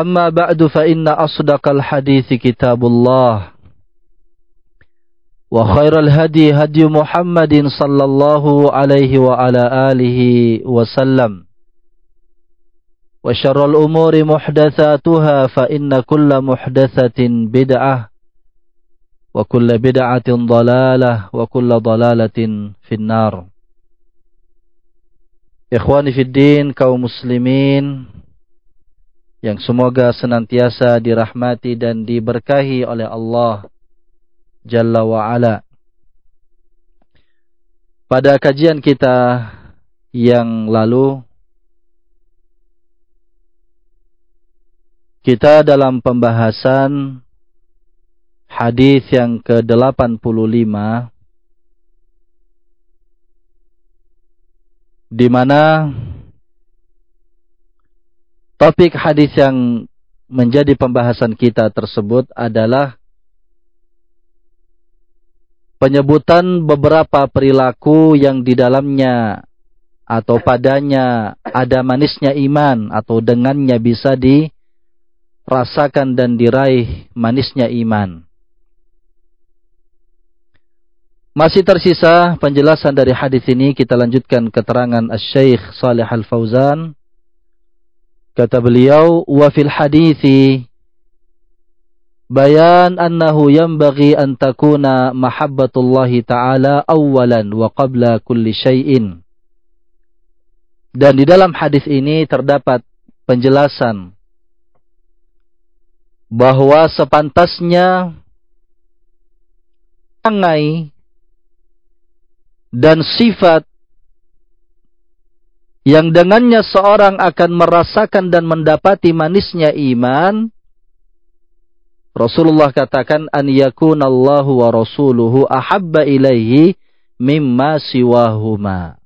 أما بعد فإن أصدق الحديث كتاب الله وخير الهدي هدي محمد صلى الله عليه وعلى آله وسلم وشر الأمور محدثاتها فإن كل محدثة بدعة وكل بدعة ضلالة وكل ضلالة في النار. إخواني في الدين kaum muslimin yang semoga senantiasa dirahmati dan diberkahi oleh Allah Jalla wa Ala. Pada kajian kita yang lalu kita dalam pembahasan hadis yang ke-85 di mana Topik hadis yang menjadi pembahasan kita tersebut adalah penyebutan beberapa perilaku yang di dalamnya atau padanya ada manisnya iman atau dengannya bisa dirasakan dan diraih manisnya iman. Masih tersisa penjelasan dari hadis ini kita lanjutkan keterangan Asy-Syaikh Shalih Al-Fauzan Kata beliau, wa fil hadithi bayan annahu yanbaghi an takuna mahabbatullahi ta'ala awalan wa qabla kulli syai'in. Dan di dalam hadis ini terdapat penjelasan bahwa sepantasnya angai dan sifat yang dengannya seorang akan merasakan dan mendapati manisnya iman Rasulullah katakan an yakunallahu wa rasuluhu ahabba ilaihi mimma siwahuma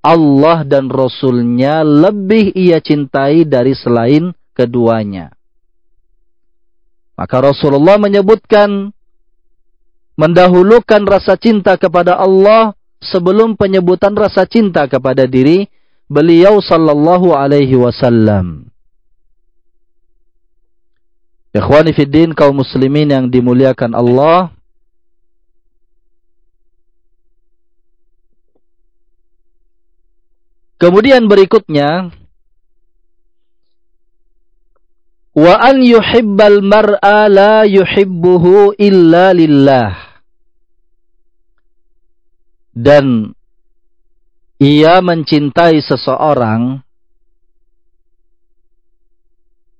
Allah dan Rasulnya lebih ia cintai dari selain keduanya. Maka Rasulullah menyebutkan mendahulukan rasa cinta kepada Allah sebelum penyebutan rasa cinta kepada diri beliau sallallahu alaihi wasallam. Ikhwani fiddin kaum muslimin yang dimuliakan Allah. Kemudian berikutnya wa an yuhibbal mar'a la yuhibbuhu illa lillah dan ia mencintai seseorang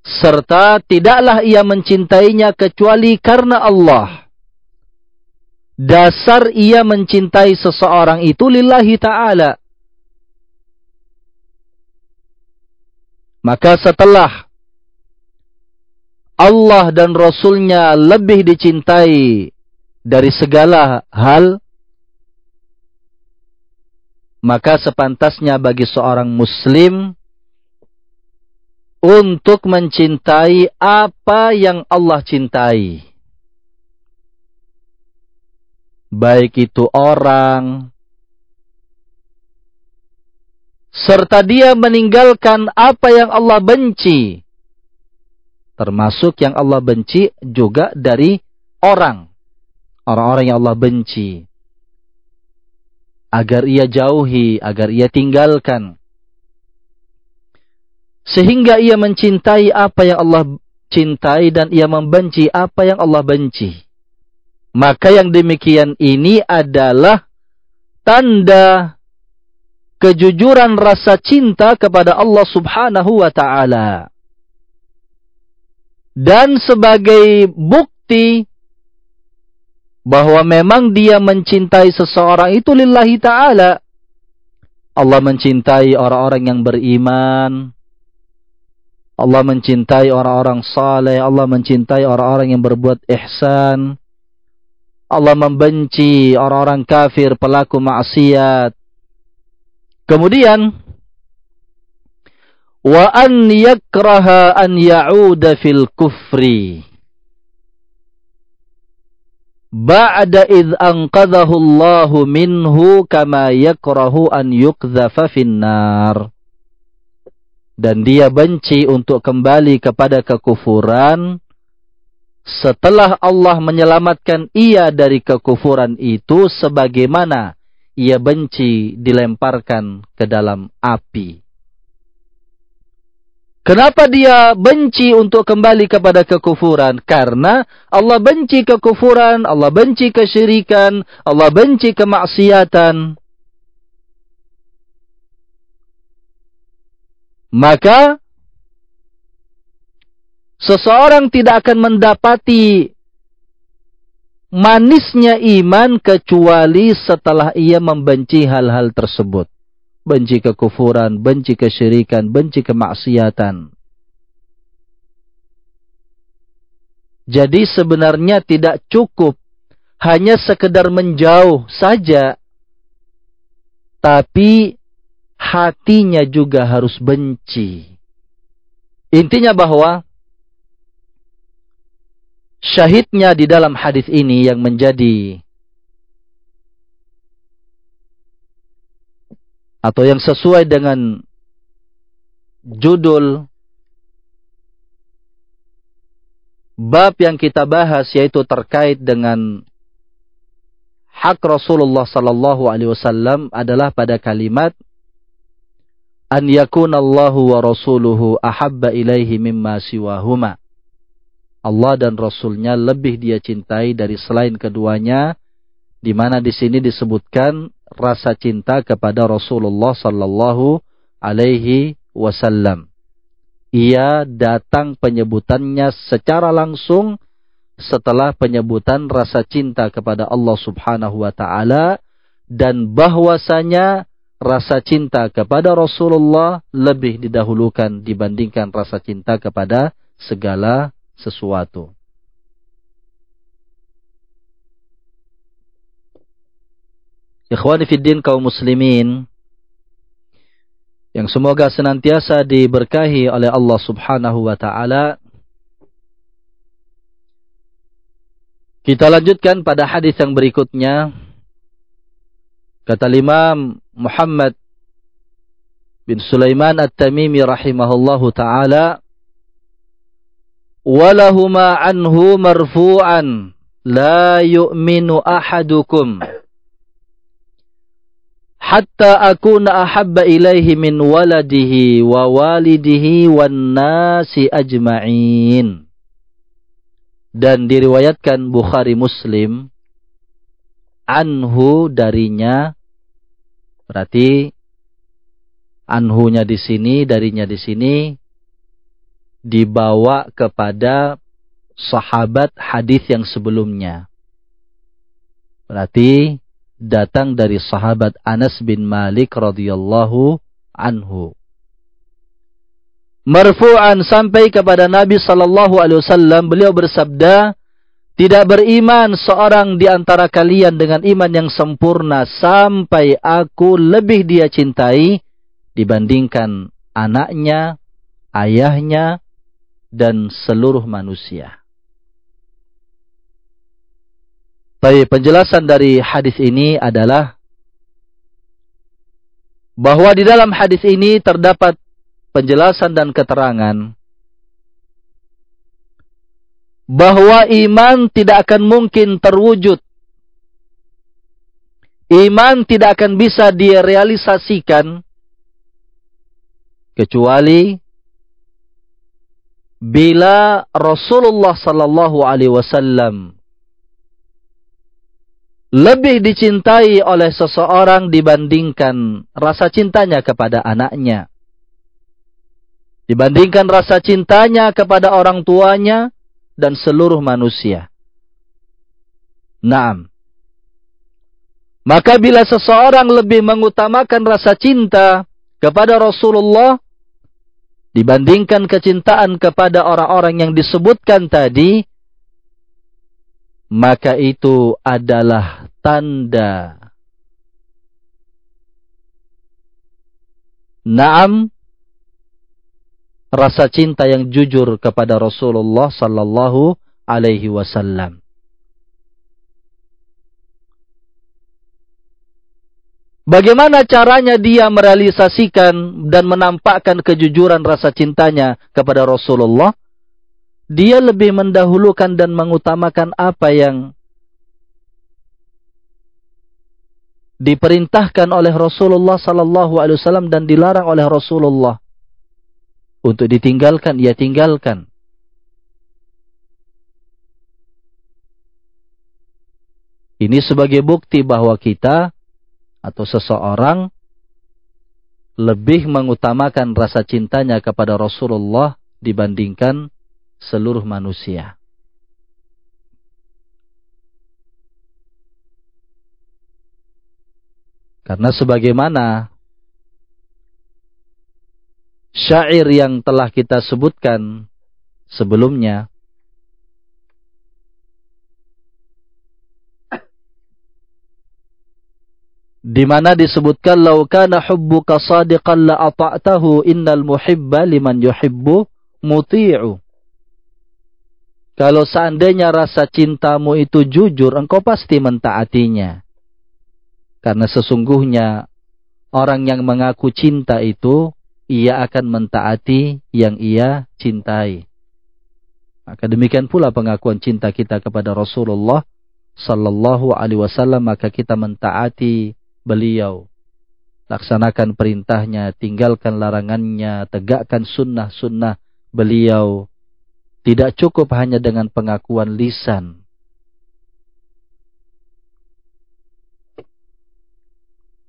serta tidaklah ia mencintainya kecuali karena Allah. Dasar ia mencintai seseorang itu lillahi ta'ala. Maka setelah Allah dan Rasulnya lebih dicintai dari segala hal, maka sepantasnya bagi seorang muslim untuk mencintai apa yang Allah cintai. Baik itu orang, serta dia meninggalkan apa yang Allah benci. Termasuk yang Allah benci juga dari orang. Orang-orang yang Allah benci. Agar ia jauhi, agar ia tinggalkan. Sehingga ia mencintai apa yang Allah cintai dan ia membenci apa yang Allah benci. Maka yang demikian ini adalah tanda kejujuran rasa cinta kepada Allah Subhanahu wa taala. Dan sebagai bukti bahwa memang dia mencintai seseorang itu lillahi taala. Allah mencintai orang-orang yang beriman. Allah mencintai orang-orang saleh, Allah mencintai orang-orang yang berbuat ihsan. Allah membenci orang-orang kafir, pelaku maksiat. Kemudian wa an yakraha an ya'uda fil ba'da id anqadhahu Allah minhu kama yakrahu an yuqdhafa finnar dan dia benci untuk kembali kepada kekufuran setelah Allah menyelamatkan ia dari kekufuran itu sebagaimana ia benci dilemparkan ke dalam api. Kenapa dia benci untuk kembali kepada kekufuran? Karena Allah benci kekufuran, Allah benci kesyirikan, Allah benci kemaksiatan. Maka seseorang tidak akan mendapati manisnya iman kecuali setelah ia membenci hal-hal tersebut. Benci kekufuran, benci kesyirikan, benci kemaksiatan. Jadi sebenarnya tidak cukup hanya sekedar menjauh saja. Tapi hatinya juga harus benci. Intinya bahwa syahidnya di dalam hadis ini yang menjadi atau yang sesuai dengan judul bab yang kita bahas yaitu terkait dengan hak Rasulullah sallallahu alaihi wasallam adalah pada kalimat an yakunallahu wa rasuluhu ahabba ilaihi mimma siwahuma. Allah dan Rasulnya lebih dia cintai dari selain keduanya, di mana di sini disebutkan rasa cinta kepada Rasulullah Sallallahu Alaihi Wasallam. Ia datang penyebutannya secara langsung setelah penyebutan rasa cinta kepada Allah Subhanahu Wa Taala dan bahwasanya rasa cinta kepada Rasulullah lebih didahulukan dibandingkan rasa cinta kepada segala sesuatu. Ikhwani fiddin kaum muslimin yang semoga senantiasa diberkahi oleh Allah Subhanahu wa taala. Kita lanjutkan pada hadis yang berikutnya. Kata Imam Muhammad bin Sulaiman At-Tamimi rahimahullahu taala walahuma anhu marfu'an la yu'minu ahadukum hatta akuna ahabba ilaihi min waladihi wa walidihi wan nasi ajma'in dan diriwayatkan Bukhari Muslim anhu darinya berarti anhunya di sini darinya di sini dibawa kepada sahabat hadis yang sebelumnya. Berarti datang dari sahabat Anas bin Malik radhiyallahu anhu. marfu'an sampai kepada Nabi sallallahu alaihi wasallam beliau bersabda tidak beriman seorang di antara kalian dengan iman yang sempurna sampai aku lebih dia cintai dibandingkan anaknya, ayahnya, dan seluruh manusia. Tapi penjelasan dari hadis ini adalah bahwa di dalam hadis ini terdapat penjelasan dan keterangan bahwa iman tidak akan mungkin terwujud. Iman tidak akan bisa direalisasikan kecuali bila Rasulullah sallallahu alaihi wasallam lebih dicintai oleh seseorang dibandingkan rasa cintanya kepada anaknya. Dibandingkan rasa cintanya kepada orang tuanya dan seluruh manusia. Naam. Maka bila seseorang lebih mengutamakan rasa cinta kepada Rasulullah dibandingkan kecintaan kepada orang-orang yang disebutkan tadi, maka itu adalah tanda Naam rasa cinta yang jujur kepada Rasulullah sallallahu alaihi wasallam. Bagaimana caranya dia merealisasikan dan menampakkan kejujuran rasa cintanya kepada Rasulullah? Dia lebih mendahulukan dan mengutamakan apa yang diperintahkan oleh Rasulullah sallallahu alaihi wasallam dan dilarang oleh Rasulullah. Untuk ditinggalkan ia tinggalkan. Ini sebagai bukti bahwa kita atau seseorang lebih mengutamakan rasa cintanya kepada Rasulullah dibandingkan seluruh manusia. Karena sebagaimana syair yang telah kita sebutkan sebelumnya, di mana disebutkan lau kana hubbuka sadiqan la ata'tahu innal muhibba liman yuhibbu muti'u kalau seandainya rasa cintamu itu jujur, engkau pasti mentaatinya. Karena sesungguhnya orang yang mengaku cinta itu, ia akan mentaati yang ia cintai. Maka demikian pula pengakuan cinta kita kepada Rasulullah sallallahu alaihi wasallam maka kita mentaati beliau. Laksanakan perintahnya, tinggalkan larangannya, tegakkan sunnah-sunnah beliau tidak cukup hanya dengan pengakuan lisan.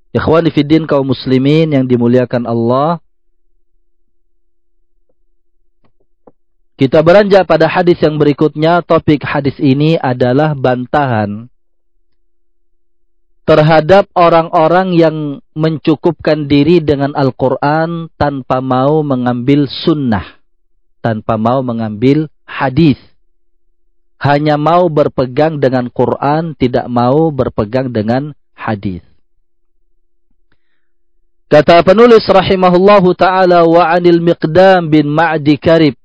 Ikhwani fiddin kaum muslimin yang dimuliakan Allah. Kita beranjak pada hadis yang berikutnya. Topik hadis ini adalah bantahan terhadap orang-orang yang mencukupkan diri dengan Al-Quran tanpa mau mengambil sunnah tanpa mau mengambil hadis. Hanya mau berpegang dengan Quran, tidak mau berpegang dengan hadis. Kata penulis rahimahullahu taala wa 'anil Miqdam bin Ma'di Karib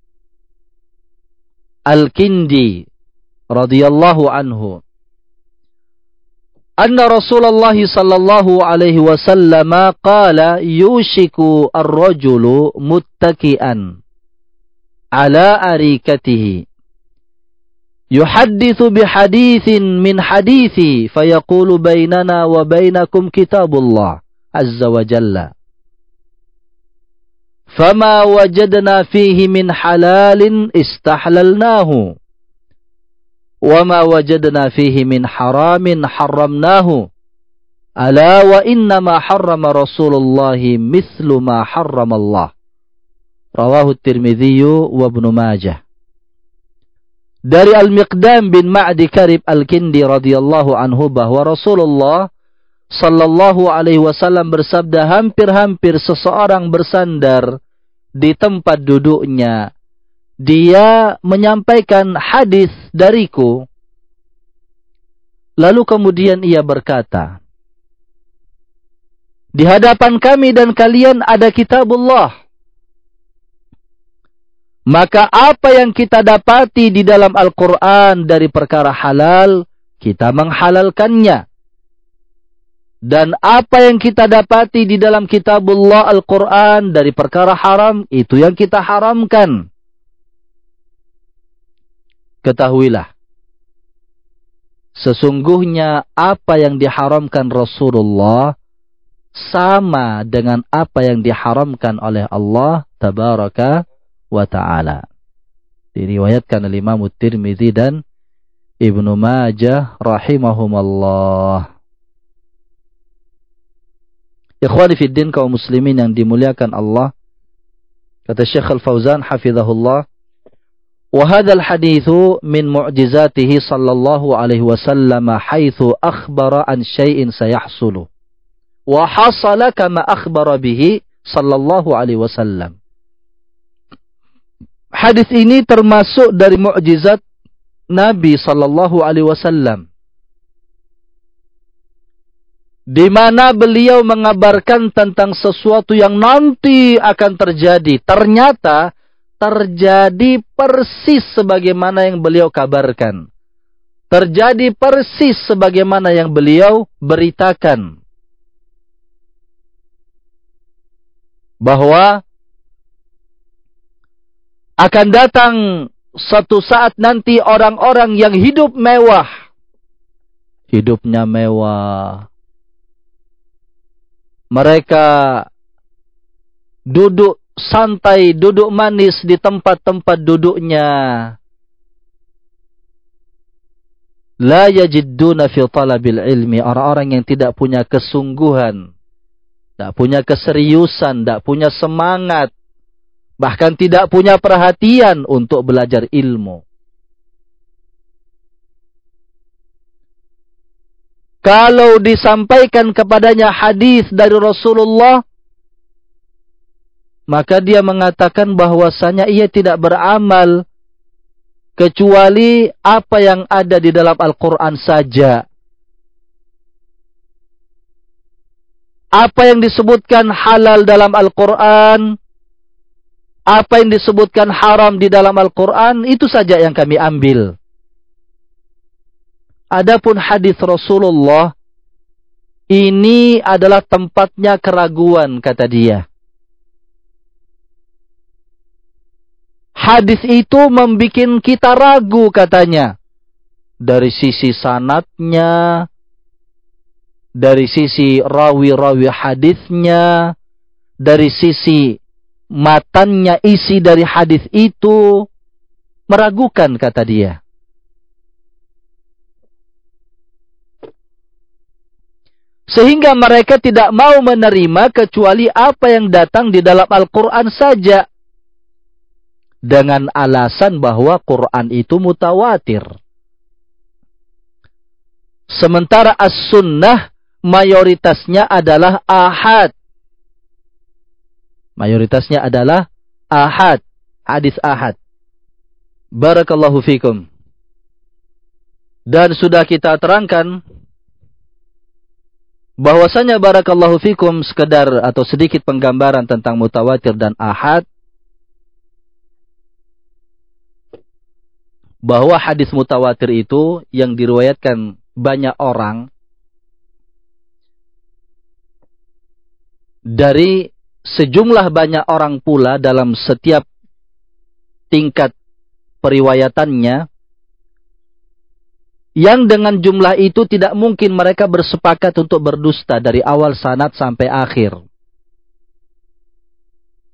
Al-Kindi radhiyallahu anhu anna Rasulullah sallallahu alaihi wasallam qala yushiku ar-rajulu muttaki'an على أريكته. يحدث بحديث من حديثي فيقول بيننا وبينكم كتاب الله عز وجل. فما وجدنا فيه من حلال استحللناه. وما وجدنا فيه من حرام حرمناه. ألا وإنما حرم رسول الله مثل ما حرم الله. Rawahu Tirmidzi wa Ibnu Majah. Dari Al-Miqdam bin Ma'di Karib Al-Kindi radhiyallahu anhu bahwa Rasulullah sallallahu alaihi wasallam bersabda hampir-hampir seseorang bersandar di tempat duduknya dia menyampaikan hadis dariku lalu kemudian ia berkata di hadapan kami dan kalian ada kitabullah maka apa yang kita dapati di dalam Al-Quran dari perkara halal, kita menghalalkannya. Dan apa yang kita dapati di dalam kitabullah Al-Quran dari perkara haram, itu yang kita haramkan. Ketahuilah, sesungguhnya apa yang diharamkan Rasulullah sama dengan apa yang diharamkan oleh Allah Tabaraka wa taala. Diriwayatkan oleh Imam Tirmizi dan Ibnu Majah rahimahumallah. Ikhwani fi din kaum muslimin yang dimuliakan Allah. Kata Syekh Al-Fauzan hafizahullah, "Wa hadzal haditsu min mu'jizatihi sallallahu alaihi wasallam haitsu akhbara an syai'in sayahsulu." Wa hasala kama akhbara bihi sallallahu alaihi wasallam. Hadis ini termasuk dari mukjizat Nabi sallallahu alaihi wasallam. Di mana beliau mengabarkan tentang sesuatu yang nanti akan terjadi. Ternyata terjadi persis sebagaimana yang beliau kabarkan. Terjadi persis sebagaimana yang beliau beritakan. Bahwa akan datang suatu saat nanti orang-orang yang hidup mewah. Hidupnya mewah. Mereka duduk santai, duduk manis di tempat-tempat duduknya. La yajidduna fi talabil ilmi. Orang-orang yang tidak punya kesungguhan. Tidak punya keseriusan, tidak punya semangat bahkan tidak punya perhatian untuk belajar ilmu. Kalau disampaikan kepadanya hadis dari Rasulullah, maka dia mengatakan bahwasanya ia tidak beramal kecuali apa yang ada di dalam Al-Quran saja. Apa yang disebutkan halal dalam Al-Quran, apa yang disebutkan haram di dalam Al-Quran, itu saja yang kami ambil. Adapun hadis Rasulullah, ini adalah tempatnya keraguan, kata dia. Hadis itu membuat kita ragu, katanya. Dari sisi sanatnya, dari sisi rawi-rawi hadisnya, dari sisi matannya isi dari hadis itu meragukan kata dia. Sehingga mereka tidak mau menerima kecuali apa yang datang di dalam Al-Quran saja. Dengan alasan bahwa Quran itu mutawatir. Sementara as-sunnah mayoritasnya adalah ahad mayoritasnya adalah ahad, hadis ahad. Barakallahu fikum. Dan sudah kita terangkan bahwasanya barakallahu fikum sekedar atau sedikit penggambaran tentang mutawatir dan ahad bahwa hadis mutawatir itu yang diriwayatkan banyak orang dari sejumlah banyak orang pula dalam setiap tingkat periwayatannya yang dengan jumlah itu tidak mungkin mereka bersepakat untuk berdusta dari awal sanat sampai akhir.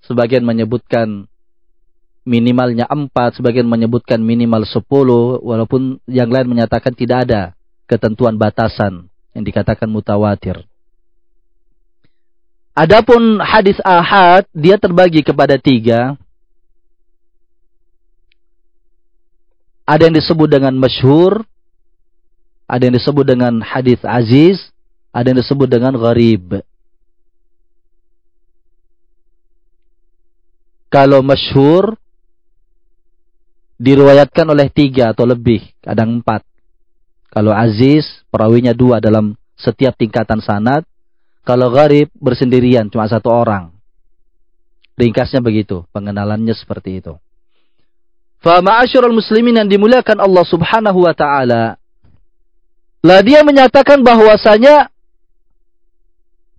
Sebagian menyebutkan minimalnya empat, sebagian menyebutkan minimal sepuluh, walaupun yang lain menyatakan tidak ada ketentuan batasan yang dikatakan mutawatir. Adapun hadis ahad dia terbagi kepada tiga. Ada yang disebut dengan masyhur, ada yang disebut dengan hadis aziz, ada yang disebut dengan gharib. Kalau masyhur diriwayatkan oleh tiga atau lebih, kadang empat. Kalau aziz, perawinya dua dalam setiap tingkatan sanad. Kalau gharib, bersendirian, cuma satu orang. Ringkasnya begitu, pengenalannya seperti itu. Fama'asyurul muslimin yang dimuliakan Allah subhanahu wa ta'ala. Lah dia menyatakan bahwasanya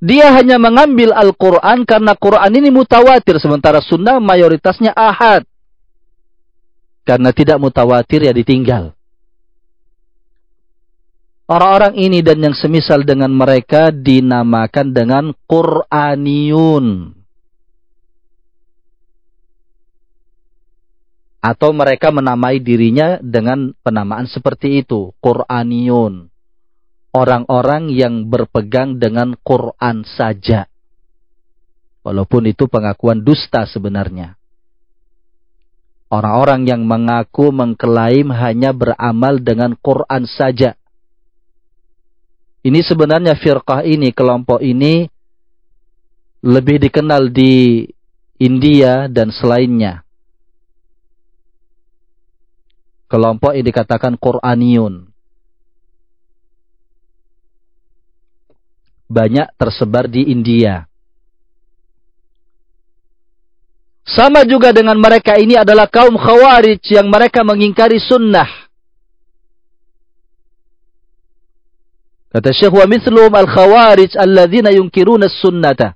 dia hanya mengambil Al-Quran karena Quran ini mutawatir. Sementara sunnah mayoritasnya ahad. Karena tidak mutawatir ya ditinggal. Orang-orang ini dan yang semisal dengan mereka dinamakan dengan Quraniyun. Atau mereka menamai dirinya dengan penamaan seperti itu. Quraniyun orang-orang yang berpegang dengan Quran saja. Walaupun itu pengakuan dusta sebenarnya. Orang-orang yang mengaku mengklaim hanya beramal dengan Quran saja. Ini sebenarnya firqah ini, kelompok ini lebih dikenal di India dan selainnya. Kelompok ini dikatakan Quraniyun. banyak tersebar di India. Sama juga dengan mereka ini adalah kaum khawarij yang mereka mengingkari sunnah. Kata Syekh wa mithlum al-khawarij alladzina yunkiruna sunnata.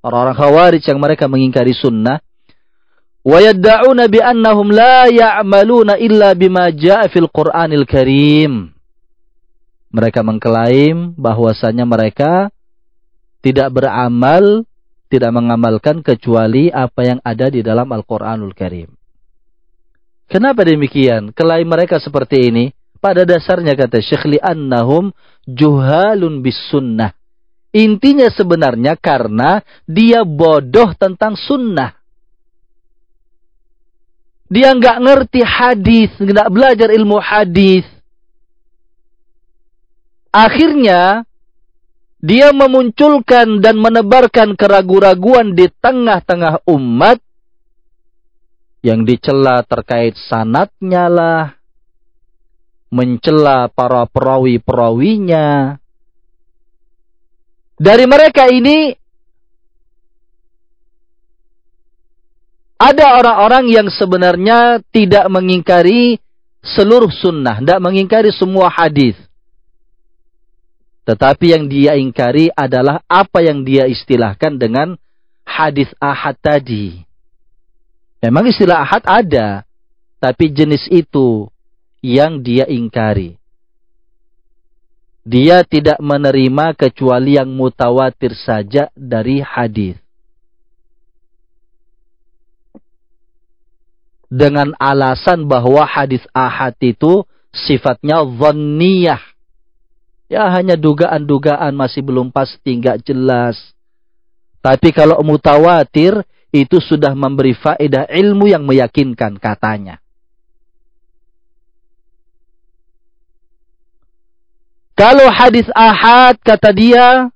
Orang-orang khawarij yang mereka mengingkari sunnah. Wa yadda'una bi annahum la ya'maluna illa bima ja'a fil Qur'anil Karim. Mereka mengklaim bahwasanya mereka tidak beramal, tidak mengamalkan kecuali apa yang ada di dalam Al-Quranul Karim. Kenapa demikian? Klaim mereka seperti ini. Pada dasarnya kata Syekh li'annahum juhalun bis sunnah. Intinya sebenarnya karena dia bodoh tentang sunnah. Dia nggak ngerti hadis, nggak belajar ilmu hadis. Akhirnya dia memunculkan dan menebarkan keraguan-raguan di tengah-tengah umat yang dicela terkait sanatnya lah, mencela para perawi-perawinya. Dari mereka ini ada orang-orang yang sebenarnya tidak mengingkari seluruh sunnah, tidak mengingkari semua hadis. Tetapi yang dia ingkari adalah apa yang dia istilahkan dengan hadis ahad tadi. Memang istilah ahad ada, tapi jenis itu yang dia ingkari. Dia tidak menerima kecuali yang mutawatir saja dari hadis. Dengan alasan bahwa hadis ahad itu sifatnya dhanniyah Ya hanya dugaan-dugaan masih belum pasti, nggak jelas. Tapi kalau mutawatir, itu sudah memberi faedah ilmu yang meyakinkan katanya. Kalau hadis ahad kata dia,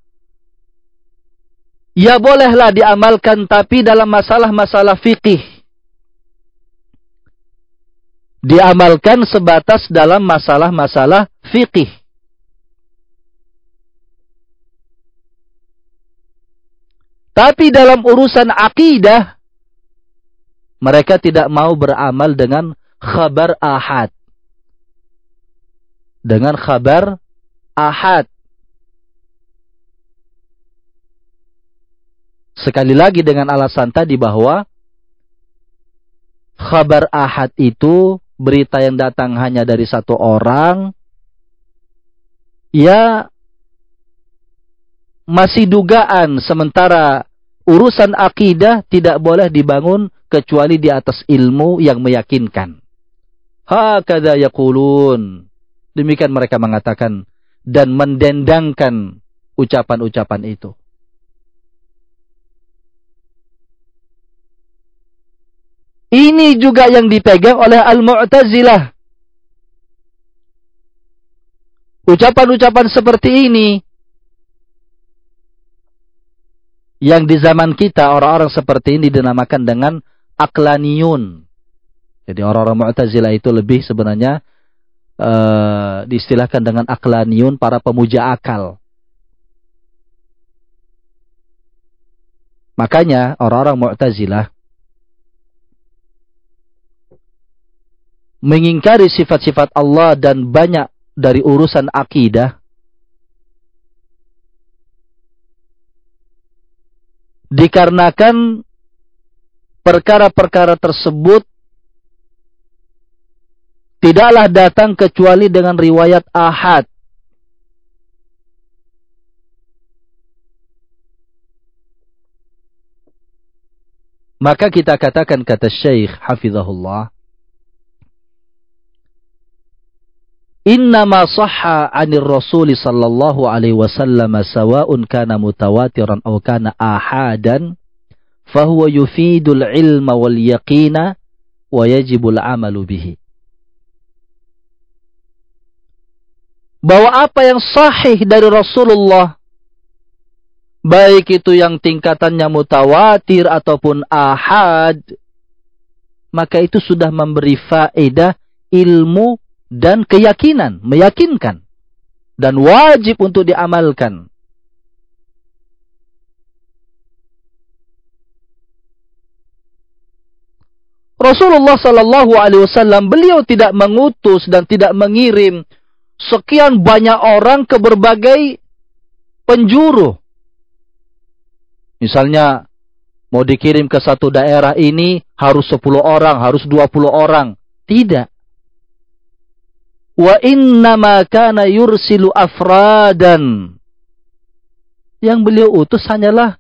ya bolehlah diamalkan tapi dalam masalah-masalah fikih. Diamalkan sebatas dalam masalah-masalah fikih. Tapi dalam urusan akidah, mereka tidak mau beramal dengan khabar ahad. Dengan khabar ahad. Sekali lagi dengan alasan tadi bahwa khabar ahad itu berita yang datang hanya dari satu orang, ya masih dugaan sementara urusan akidah tidak boleh dibangun kecuali di atas ilmu yang meyakinkan. Hakada yaqulun. Demikian mereka mengatakan dan mendendangkan ucapan-ucapan itu. Ini juga yang dipegang oleh Al-Mu'tazilah. Ucapan-ucapan seperti ini Yang di zaman kita orang-orang seperti ini dinamakan dengan aklaniyun. Jadi orang-orang Mu'tazilah itu lebih sebenarnya uh, diistilahkan dengan aklaniyun para pemuja akal. Makanya orang-orang Mu'tazilah mengingkari sifat-sifat Allah dan banyak dari urusan akidah dikarenakan perkara-perkara tersebut tidaklah datang kecuali dengan riwayat ahad. Maka kita katakan kata Syekh Hafizahullah Innama sahha 'anil Rasul sallallahu alaihi wasallam sawa'un kana mutawatiran aw kana ahadan fahuwa yufidul ilma wal yaqina wa yajibul amalu bihi. Bahwa apa yang sahih dari Rasulullah baik itu yang tingkatannya mutawatir ataupun ahad maka itu sudah memberi faedah ilmu dan keyakinan, meyakinkan dan wajib untuk diamalkan. Rasulullah Sallallahu Alaihi Wasallam beliau tidak mengutus dan tidak mengirim sekian banyak orang ke berbagai penjuru. Misalnya mau dikirim ke satu daerah ini harus 10 orang, harus 20 orang. Tidak wa innama kana yursilu afradan. Yang beliau utus hanyalah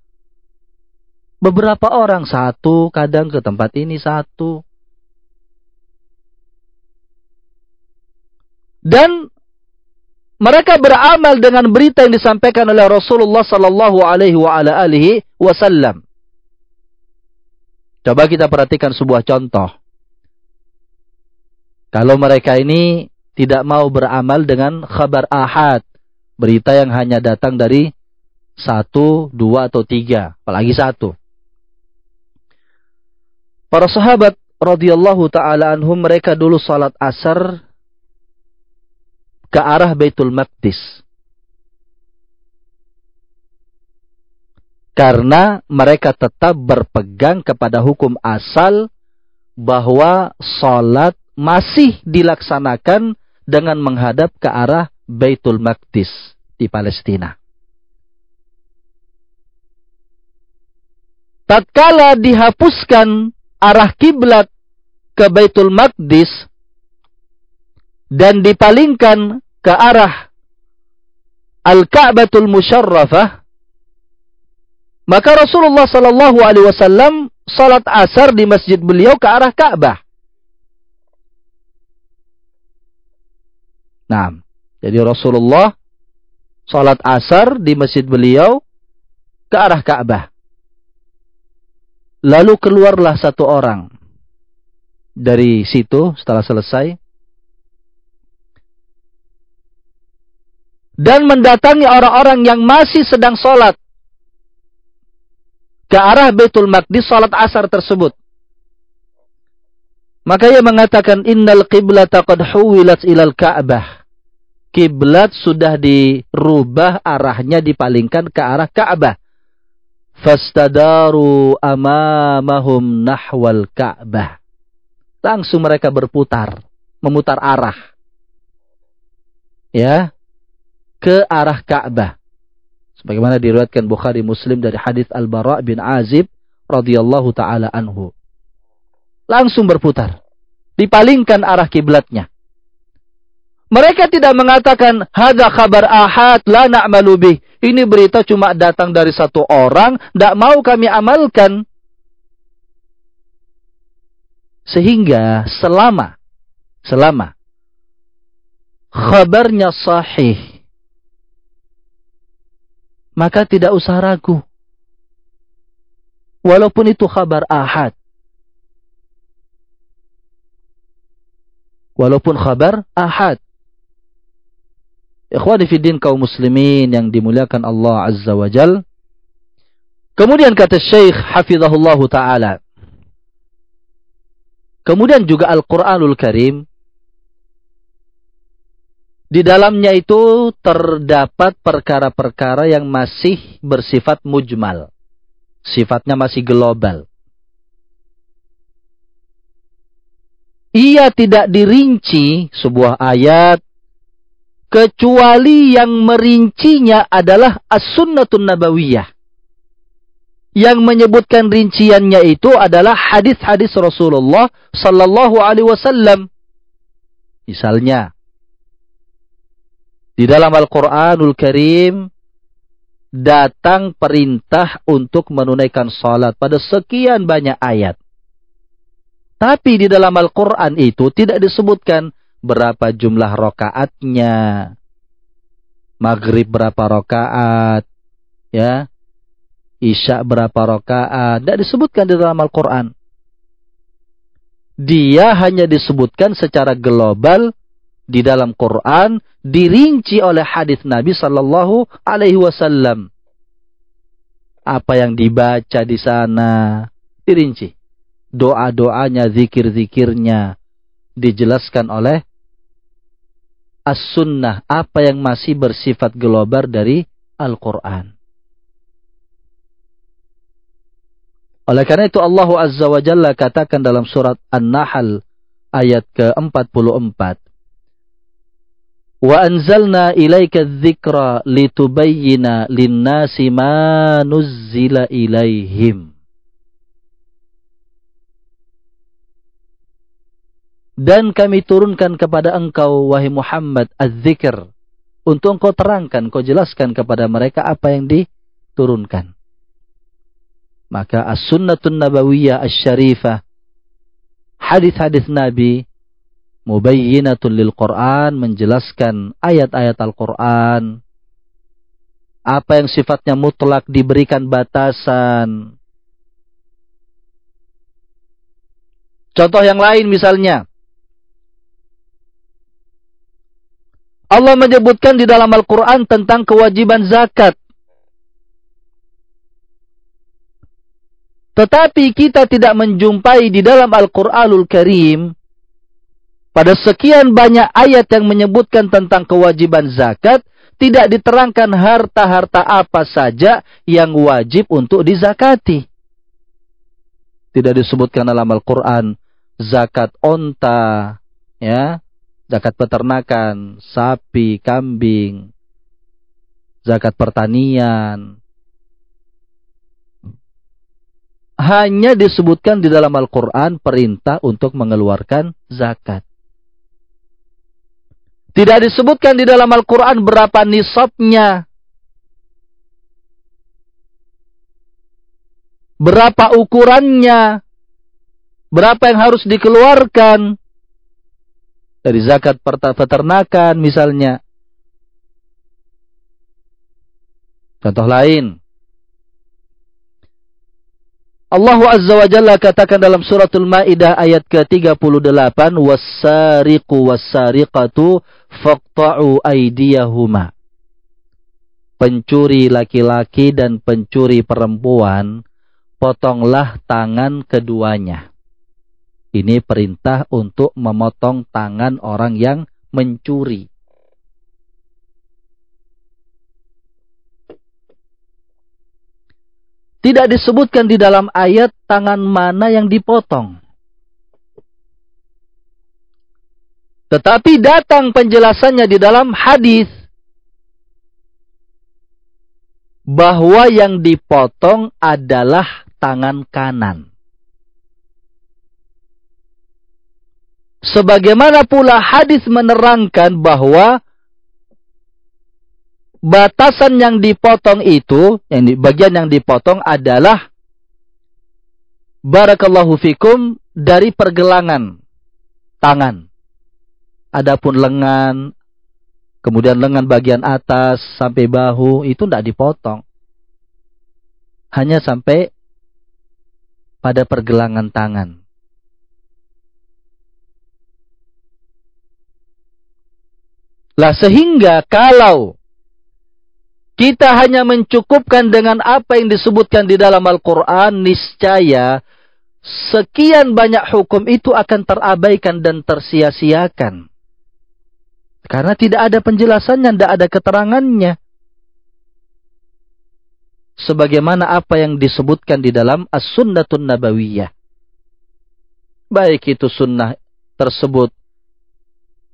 beberapa orang, satu kadang ke tempat ini satu. Dan mereka beramal dengan berita yang disampaikan oleh Rasulullah sallallahu alaihi wasallam. Coba kita perhatikan sebuah contoh. Kalau mereka ini tidak mau beramal dengan khabar ahad. Berita yang hanya datang dari satu, dua, atau tiga. Apalagi satu. Para sahabat radhiyallahu taala anhum mereka dulu salat asar ke arah Baitul Maqdis. Karena mereka tetap berpegang kepada hukum asal bahwa salat masih dilaksanakan dengan menghadap ke arah Baitul Maqdis di Palestina. Tatkala dihapuskan arah kiblat ke Baitul Maqdis dan dipalingkan ke arah Al-Ka'batul Musyarrafah maka Rasulullah sallallahu alaihi wasallam salat asar di masjid beliau ke arah Ka'bah. Nah, jadi Rasulullah salat asar di masjid beliau ke arah Ka'bah. Lalu keluarlah satu orang dari situ setelah selesai dan mendatangi orang-orang yang masih sedang sholat ke arah Baitul Maqdis sholat asar tersebut. Maka ia mengatakan innal qiblata qad huwilat ilal Ka'bah kiblat sudah dirubah arahnya dipalingkan ke arah Ka'bah. Fastadaru amamahum nahwal Ka'bah. Langsung mereka berputar, memutar arah. Ya, ke arah Ka'bah. Sebagaimana diriwayatkan Bukhari Muslim dari hadis Al-Bara' bin Azib radhiyallahu taala anhu. Langsung berputar. Dipalingkan arah kiblatnya. Mereka tidak mengatakan hada kabar ahad la na'malu bih. Ini berita cuma datang dari satu orang, tidak mau kami amalkan. Sehingga selama selama kabarnya sahih maka tidak usah ragu. Walaupun itu kabar ahad. Walaupun kabar ahad. Ikhwani fiddin kaum muslimin yang dimuliakan Allah Azza wa Jal. Kemudian kata Syekh Hafizahullah Ta'ala. Kemudian juga Al-Quranul Karim. Di dalamnya itu terdapat perkara-perkara yang masih bersifat mujmal. Sifatnya masih global. Ia tidak dirinci sebuah ayat kecuali yang merincinya adalah as-sunnatun nabawiyah yang menyebutkan rinciannya itu adalah hadis-hadis Rasulullah sallallahu alaihi wasallam. Misalnya di dalam Al-Qur'anul Karim datang perintah untuk menunaikan salat pada sekian banyak ayat. Tapi di dalam Al-Qur'an itu tidak disebutkan berapa jumlah rokaatnya. Maghrib berapa rokaat, ya Isya berapa rakaat. Tidak disebutkan di dalam Al-Quran. Dia hanya disebutkan secara global di dalam Quran. Dirinci oleh hadis Nabi Sallallahu Alaihi Wasallam. Apa yang dibaca di sana. Dirinci. Doa-doanya, zikir-zikirnya. Dijelaskan oleh as-sunnah. Apa yang masih bersifat global dari Al-Quran. Oleh karena itu Allah Azza wa Jalla katakan dalam surat An-Nahl ayat ke-44. Wa anzalna ilaika dzikra litubayyana lin-nasi ma nuzzila ilaihim. Dan kami turunkan kepada engkau wahai Muhammad az-zikr untuk engkau terangkan, kau jelaskan kepada mereka apa yang diturunkan. Maka as-sunnatun nabawiyah as-syarifah. Hadis-hadis Nabi. Mubayyinatun lil Quran. Menjelaskan ayat-ayat Al-Quran. Apa yang sifatnya mutlak diberikan batasan. Contoh yang lain misalnya. Allah menyebutkan di dalam Al-Quran tentang kewajiban zakat. Tetapi kita tidak menjumpai di dalam Al-Quranul Karim pada sekian banyak ayat yang menyebutkan tentang kewajiban zakat, tidak diterangkan harta-harta apa saja yang wajib untuk dizakati. Tidak disebutkan dalam Al-Quran zakat onta, ya, zakat peternakan, sapi, kambing, zakat pertanian, hanya disebutkan di dalam Al-Quran perintah untuk mengeluarkan zakat. Tidak disebutkan di dalam Al-Quran berapa nisabnya. Berapa ukurannya. Berapa yang harus dikeluarkan. Dari zakat peternakan misalnya. Contoh lain. Allah Azza wa Jalla katakan dalam suratul Maidah ayat ke-38 was-sariqu was-sariqatu faqta'u aydiyahuma Pencuri laki-laki dan pencuri perempuan potonglah tangan keduanya. Ini perintah untuk memotong tangan orang yang mencuri. Tidak disebutkan di dalam ayat tangan mana yang dipotong. Tetapi datang penjelasannya di dalam hadis bahwa yang dipotong adalah tangan kanan. Sebagaimana pula hadis menerangkan bahwa batasan yang dipotong itu, yang di, bagian yang dipotong adalah barakallahu fikum dari pergelangan tangan. Adapun lengan, kemudian lengan bagian atas sampai bahu itu tidak dipotong. Hanya sampai pada pergelangan tangan. Lah sehingga kalau kita hanya mencukupkan dengan apa yang disebutkan di dalam Al-Quran, niscaya sekian banyak hukum itu akan terabaikan dan tersia-siakan. Karena tidak ada penjelasannya, tidak ada keterangannya. Sebagaimana apa yang disebutkan di dalam As-Sunnatun Nabawiyah. Baik itu sunnah tersebut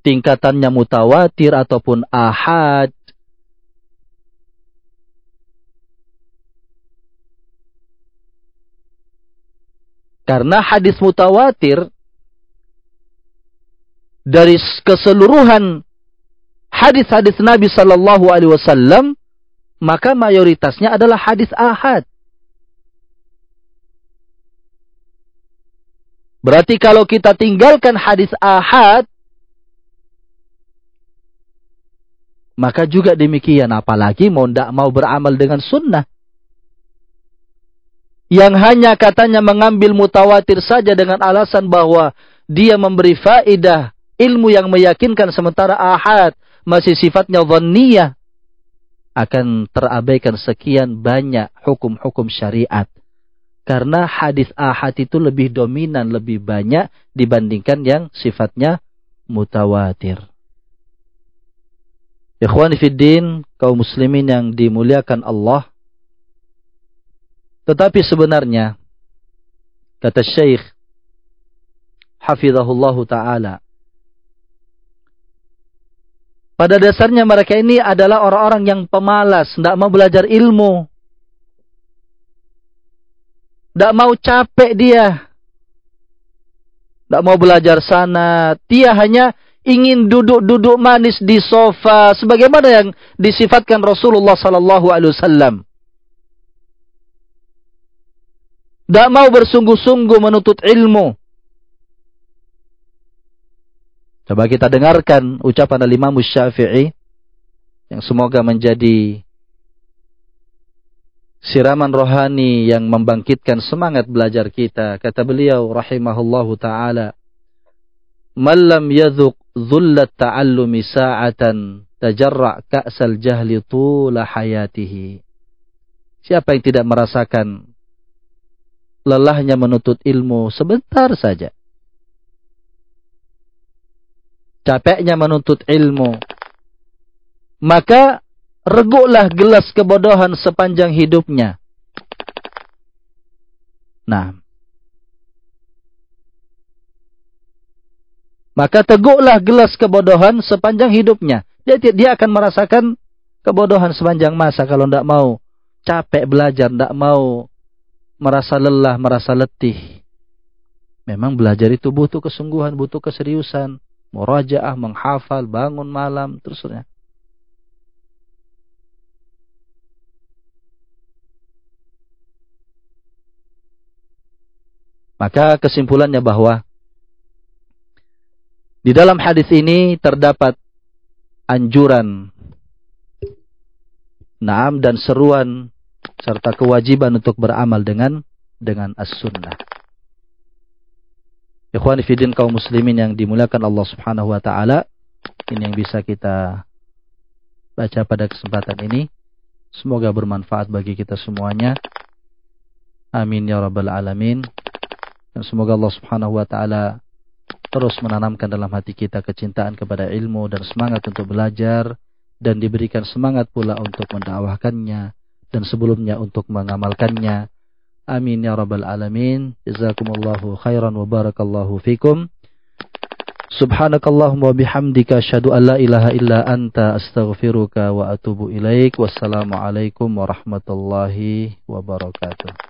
tingkatannya mutawatir ataupun ahad. Karena hadis mutawatir dari keseluruhan hadis-hadis Nabi Shallallahu Alaihi Wasallam maka mayoritasnya adalah hadis ahad. Berarti kalau kita tinggalkan hadis ahad, Maka juga demikian apalagi mau tidak mau beramal dengan sunnah. Yang hanya katanya mengambil mutawatir saja dengan alasan bahwa dia memberi faidah ilmu yang meyakinkan sementara ahad masih sifatnya dhanniyah akan terabaikan sekian banyak hukum-hukum syariat. Karena hadis ahad itu lebih dominan, lebih banyak dibandingkan yang sifatnya mutawatir. Ikhwani fiddin, kaum muslimin yang dimuliakan Allah. Tetapi sebenarnya, kata Syekh Hafizahullah Ta'ala, pada dasarnya mereka ini adalah orang-orang yang pemalas, tidak mau belajar ilmu. Tidak mau capek dia. Tidak mau belajar sana. Dia hanya ingin duduk-duduk manis di sofa sebagaimana yang disifatkan Rasulullah sallallahu alaihi wasallam. Tidak mau bersungguh-sungguh menuntut ilmu. Coba kita dengarkan ucapan Al-Imam Syafi'i yang semoga menjadi siraman rohani yang membangkitkan semangat belajar kita. Kata beliau rahimahullahu taala, "Man lam yadhuq dhullat ta'allumi sa'atan tajarra' ka'sal jahli tula hayatihi. Siapa yang tidak merasakan lelahnya menuntut ilmu sebentar saja. Capeknya menuntut ilmu. Maka reguklah gelas kebodohan sepanjang hidupnya. Nah, Maka teguklah gelas kebodohan sepanjang hidupnya. Dia, dia akan merasakan kebodohan sepanjang masa kalau tidak mau capek belajar, tidak mau merasa lelah, merasa letih. Memang belajar itu butuh kesungguhan, butuh keseriusan. Murajaah, menghafal, bangun malam, terusnya. Maka kesimpulannya bahwa di dalam hadis ini terdapat anjuran naam dan seruan serta kewajiban untuk beramal dengan dengan as-sunnah. Ikhwani fidin kaum muslimin yang dimuliakan Allah Subhanahu wa taala, ini yang bisa kita baca pada kesempatan ini. Semoga bermanfaat bagi kita semuanya. Amin ya rabbal alamin. Dan semoga Allah Subhanahu wa taala terus menanamkan dalam hati kita kecintaan kepada ilmu dan semangat untuk belajar dan diberikan semangat pula untuk mendakwahkannya dan sebelumnya untuk mengamalkannya. Amin ya rabbal alamin. Jazakumullahu khairan wa barakallahu fikum. Subhanakallahumma bihamdika asyhadu an la ilaha illa anta astaghfiruka wa atubu ilaik. Wassalamualaikum warahmatullahi wabarakatuh.